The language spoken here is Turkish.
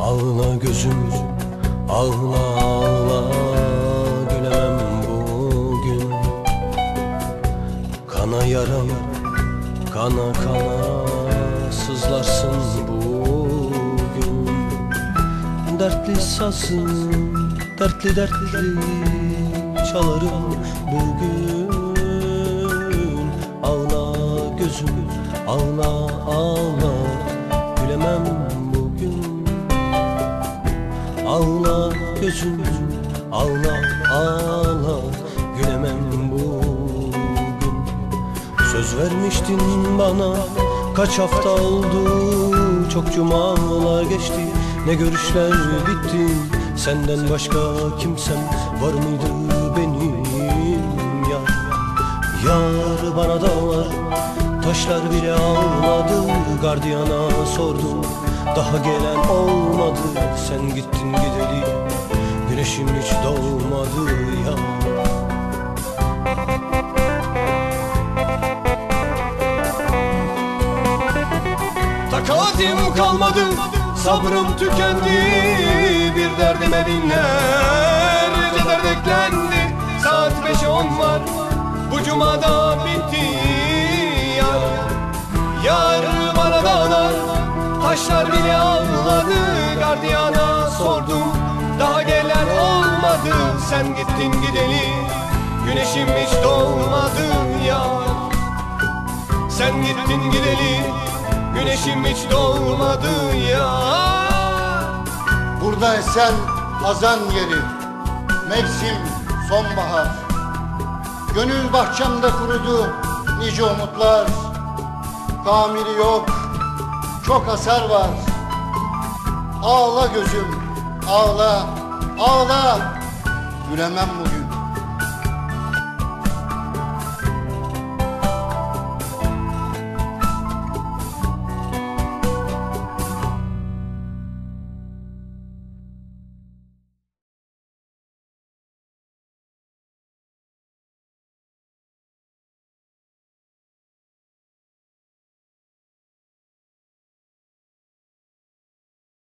Ağla gözüm ağla Kana yaram kana kana sızlarsın bugün. Dertli sazım dertli dertli çalarım bugün. Ağla gözüm ağla ağla gülemem bugün. Ağla gözüm ağla ağla Söz vermiştin bana kaç hafta oldu? Çok cumalar geçti ne görüşler bitti? Senden başka kimsem var mıydı benim yar? Yar bana dağlar taşlar bile ağladı Gardiyana sordum daha gelen olmadı. Sen gittin gideli güneşim hiç doğmadı ya kalmadı. Sabrım tükendi Bir derdime binlerce dert eklendi. Saat beşe on var Bu cumada bitti Yar. Yar bana dağlar Taşlar bile ağladı. Gardiyana sordum Daha gelen olmadı. Sen gittin gideli Güneşim hiç doğmadı yar. Sen gittin gideli Güneşim hiç doğmadı ya. Burada esen hazan yeri Mevsim sonbahar. Gönül bahçemde kurudu nice umutlar. Tamiri yok çok hasar var. Ağla gözüm ağla ağla. Gülemem bugün